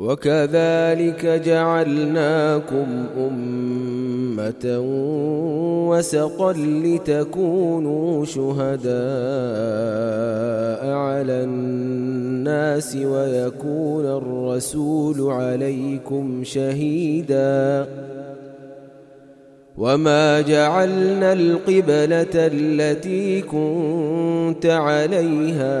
وكذلك جعلناكم أمة وسطا لتكونوا شهداء على الناس ويكون الرسول عليكم شهيداً. وما جعلنا القبلة التي كنت عليها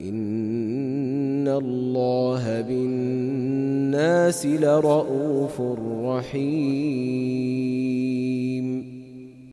إن الله بالناس لرؤوف رحيم